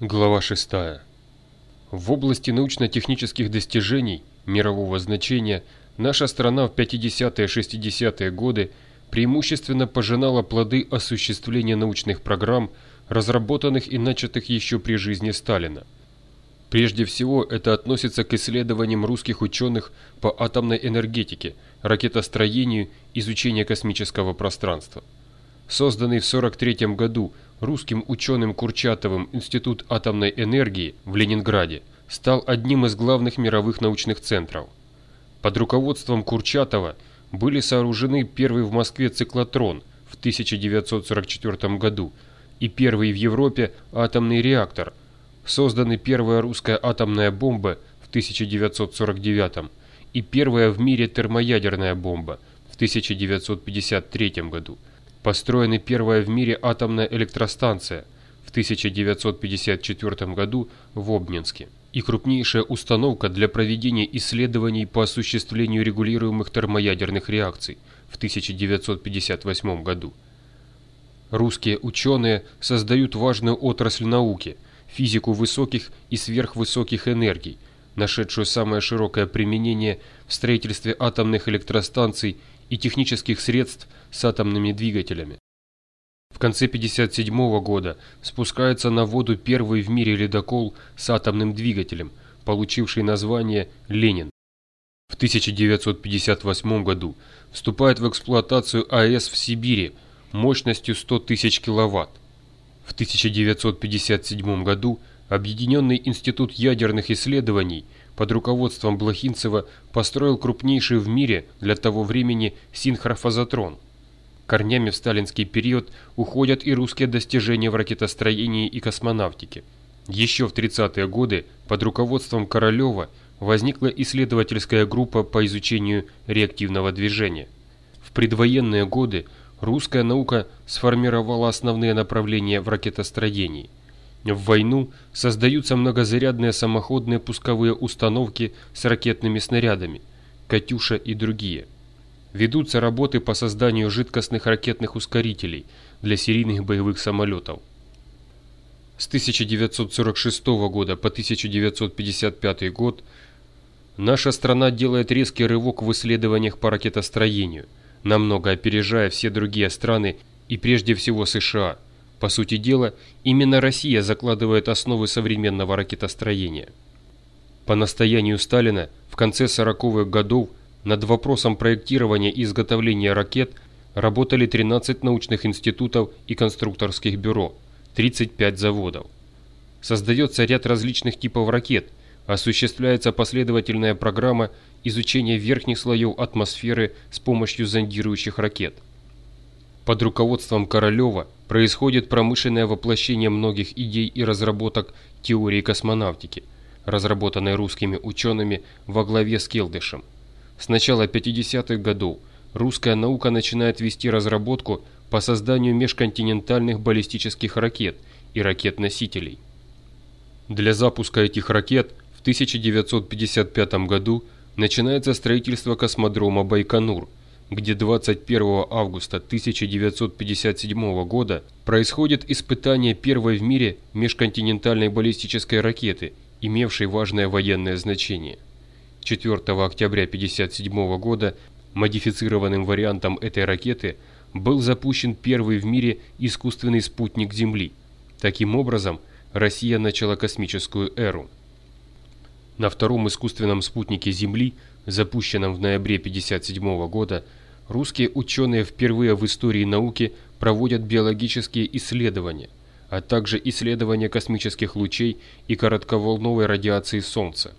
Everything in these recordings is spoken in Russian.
Глава 6. В области научно-технических достижений мирового значения наша страна в 50-60-е годы преимущественно пожинала плоды осуществления научных программ, разработанных и начатых еще при жизни Сталина. Прежде всего, это относится к исследованиям русских ученых по атомной энергетике, ракетостроению, изучению космического пространства. Созданный в 1943 году русским ученым Курчатовым Институт атомной энергии в Ленинграде стал одним из главных мировых научных центров. Под руководством Курчатова были сооружены первый в Москве циклотрон в 1944 году и первый в Европе атомный реактор, созданы первая русская атомная бомба в 1949 и первая в мире термоядерная бомба в 1953 году – построена первая в мире атомная электростанция в 1954 году в Обнинске и крупнейшая установка для проведения исследований по осуществлению регулируемых термоядерных реакций в 1958 году. Русские ученые создают важную отрасль науки – физику высоких и сверхвысоких энергий, нашедшую самое широкое применение в строительстве атомных электростанций и технических средств с атомными двигателями. В конце 1957 года спускается на воду первый в мире ледокол с атомным двигателем, получивший название «Ленин». В 1958 году вступает в эксплуатацию АЭС в Сибири мощностью 100 тысяч киловатт. В 1957 году Объединенный институт ядерных исследований под руководством Блохинцева построил крупнейший в мире для того времени синхрофазотрон – Корнями в сталинский период уходят и русские достижения в ракетостроении и космонавтике. Еще в 30-е годы под руководством Королева возникла исследовательская группа по изучению реактивного движения. В предвоенные годы русская наука сформировала основные направления в ракетостроении. В войну создаются многозарядные самоходные пусковые установки с ракетными снарядами, «Катюша» и другие – ведутся работы по созданию жидкостных ракетных ускорителей для серийных боевых самолетов. С 1946 года по 1955 год наша страна делает резкий рывок в исследованиях по ракетостроению, намного опережая все другие страны и прежде всего США. По сути дела, именно Россия закладывает основы современного ракетостроения. По настоянию Сталина в конце 40-х годов над вопросом проектирования и изготовления ракет работали 13 научных институтов и конструкторских бюро, 35 заводов. Создается ряд различных типов ракет, осуществляется последовательная программа изучения верхних слоев атмосферы с помощью зондирующих ракет. Под руководством Королева происходит промышленное воплощение многих идей и разработок теории космонавтики, разработанной русскими учеными во главе с Келдышем. С начала 50-х годов русская наука начинает вести разработку по созданию межконтинентальных баллистических ракет и ракет-носителей. Для запуска этих ракет в 1955 году начинается строительство космодрома Байконур, где 21 августа 1957 года происходит испытание первой в мире межконтинентальной баллистической ракеты, имевшей важное военное значение. 4 октября 1957 года модифицированным вариантом этой ракеты был запущен первый в мире искусственный спутник Земли. Таким образом, Россия начала космическую эру. На втором искусственном спутнике Земли, запущенном в ноябре 1957 года, русские ученые впервые в истории науки проводят биологические исследования, а также исследования космических лучей и коротковолновой радиации Солнца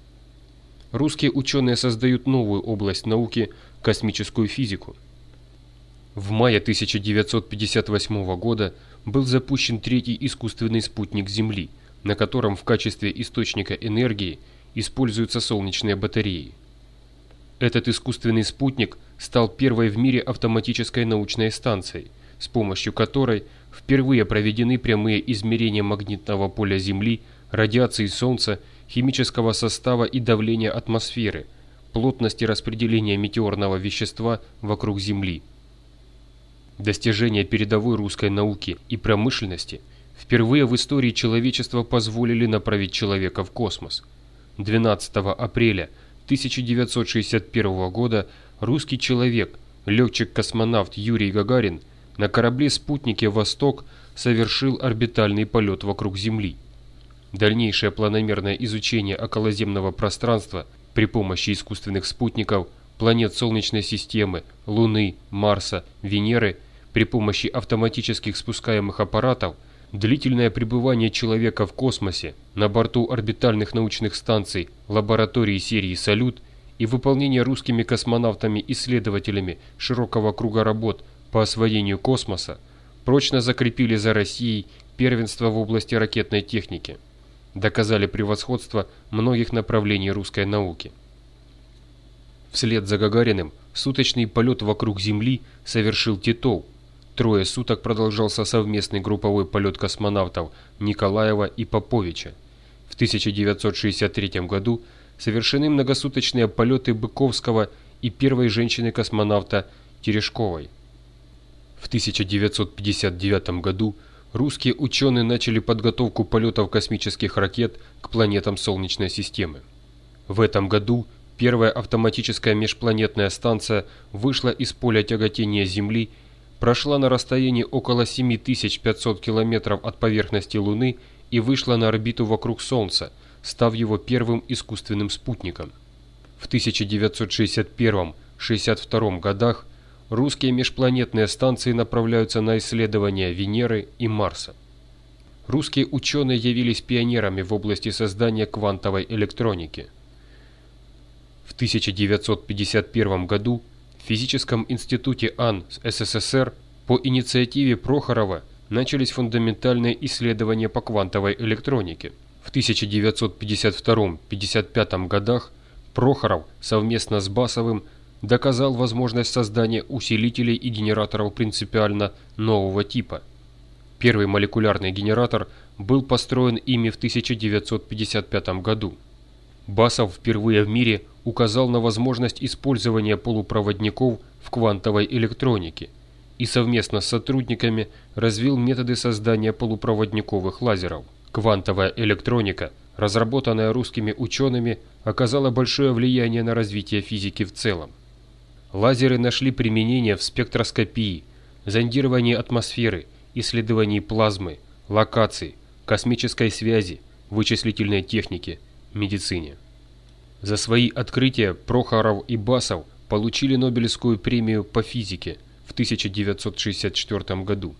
русские ученые создают новую область науки – космическую физику. В мае 1958 года был запущен третий искусственный спутник Земли, на котором в качестве источника энергии используются солнечные батареи. Этот искусственный спутник стал первой в мире автоматической научной станцией, с помощью которой впервые проведены прямые измерения магнитного поля Земли, радиации Солнца химического состава и давления атмосферы, плотности распределения метеорного вещества вокруг Земли. Достижения передовой русской науки и промышленности впервые в истории человечества позволили направить человека в космос. 12 апреля 1961 года русский человек, летчик-космонавт Юрий Гагарин, на корабле-спутнике «Восток» совершил орбитальный полет вокруг Земли. Дальнейшее планомерное изучение околоземного пространства при помощи искусственных спутников, планет Солнечной системы, Луны, Марса, Венеры при помощи автоматических спускаемых аппаратов, длительное пребывание человека в космосе на борту орбитальных научных станций, лаборатории серии «Салют» и выполнение русскими космонавтами-исследователями широкого круга работ по освоению космоса прочно закрепили за Россией первенство в области ракетной техники, доказали превосходство многих направлений русской науки. Вслед за Гагариным суточный полет вокруг Земли совершил Титов. Трое суток продолжался совместный групповой полет космонавтов Николаева и Поповича. В 1963 году совершены многосуточные полеты Быковского и первой женщины-космонавта Терешковой. В 1959 году русские ученые начали подготовку полетов космических ракет к планетам Солнечной системы. В этом году первая автоматическая межпланетная станция вышла из поля тяготения Земли, прошла на расстоянии около 7500 км от поверхности Луны и вышла на орбиту вокруг Солнца, став его первым искусственным спутником. В 1961-62 годах русские межпланетные станции направляются на исследования Венеры и Марса. Русские ученые явились пионерами в области создания квантовой электроники. В 1951 году Физическом институте АН СССР по инициативе Прохорова начались фундаментальные исследования по квантовой электронике. В 1952-55 годах Прохоров совместно с Басовым доказал возможность создания усилителей и генераторов принципиально нового типа. Первый молекулярный генератор был построен ими в 1955 году. Басов впервые в мире указал на возможность использования полупроводников в квантовой электронике и совместно с сотрудниками развил методы создания полупроводниковых лазеров. Квантовая электроника, разработанная русскими учеными, оказала большое влияние на развитие физики в целом. Лазеры нашли применение в спектроскопии, зондировании атмосферы, исследовании плазмы, локаций, космической связи, вычислительной технике, медицине. За свои открытия Прохоров и Басов получили Нобелевскую премию по физике в 1964 году.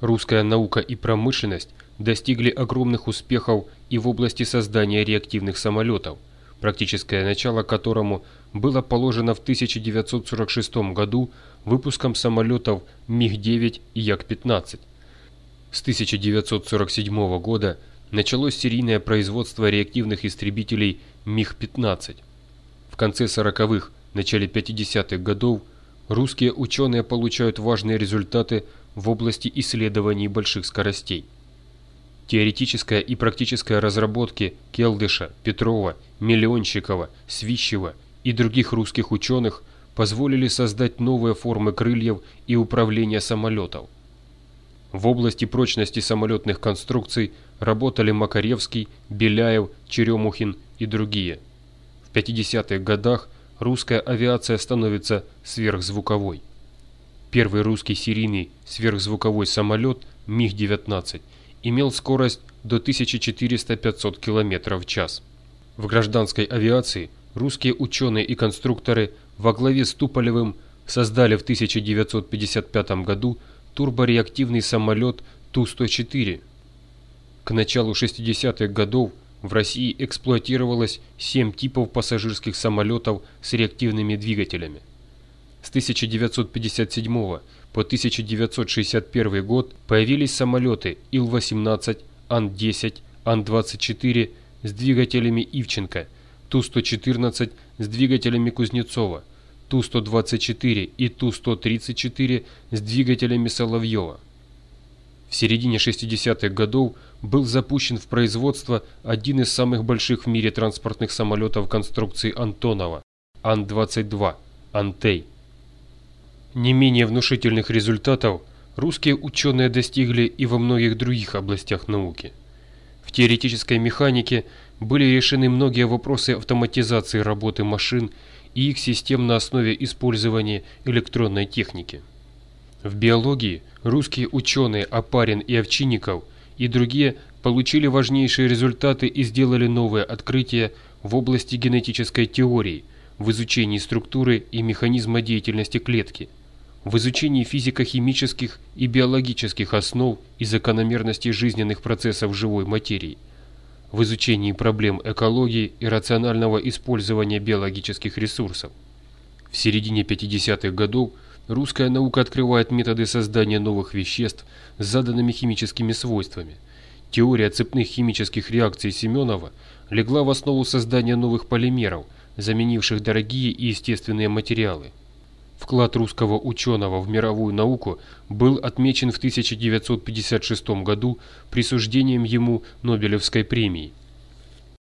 Русская наука и промышленность достигли огромных успехов и в области создания реактивных самолетов, практическое начало которому было положено в 1946 году выпуском самолетов МиГ-9 и Як-15. С 1947 года началось серийное производство реактивных истребителей МиГ-15. В конце 40-х, начале 50-х годов русские ученые получают важные результаты в области исследований больших скоростей. Теоретическая и практическая разработки Келдыша, Петрова, Миллионщикова, Свищева и других русских ученых позволили создать новые формы крыльев и управления самолетов. В области прочности самолетных конструкций работали Макаревский, Беляев, Черемухин и другие. В 50-х годах русская авиация становится сверхзвуковой. Первый русский серийный сверхзвуковой самолет МиГ-19 имел скорость до 1400-500 км в час. В гражданской авиации русские ученые и конструкторы во главе с Туполевым создали в 1955 году турбореактивный самолет Ту-104. К началу 60-х годов в России эксплуатировалось 7 типов пассажирских самолетов с реактивными двигателями. С 1957 по 1961 год появились самолеты Ил-18, Ан-10, Ан-24 с двигателями Ивченко, Ту-114 с двигателями Кузнецова, Ту-124 и Ту-134 с двигателями Соловьева. В середине 60-х годов был запущен в производство один из самых больших в мире транспортных самолетов конструкции Антонова – Ан-22, Антей. Не менее внушительных результатов русские ученые достигли и во многих других областях науки. В теоретической механике были решены многие вопросы автоматизации работы машин и их систем на основе использования электронной техники. В биологии русские ученые Апарин и Овчинников и другие получили важнейшие результаты и сделали новые открытия в области генетической теории, в изучении структуры и механизма деятельности клетки, в изучении физико-химических и биологических основ и закономерностей жизненных процессов живой материи, в изучении проблем экологии и рационального использования биологических ресурсов. В середине 50-х годов русская наука открывает методы создания новых веществ с заданными химическими свойствами. Теория цепных химических реакций Семенова легла в основу создания новых полимеров, заменивших дорогие и естественные материалы. Вклад русского ученого в мировую науку был отмечен в 1956 году присуждением ему Нобелевской премии.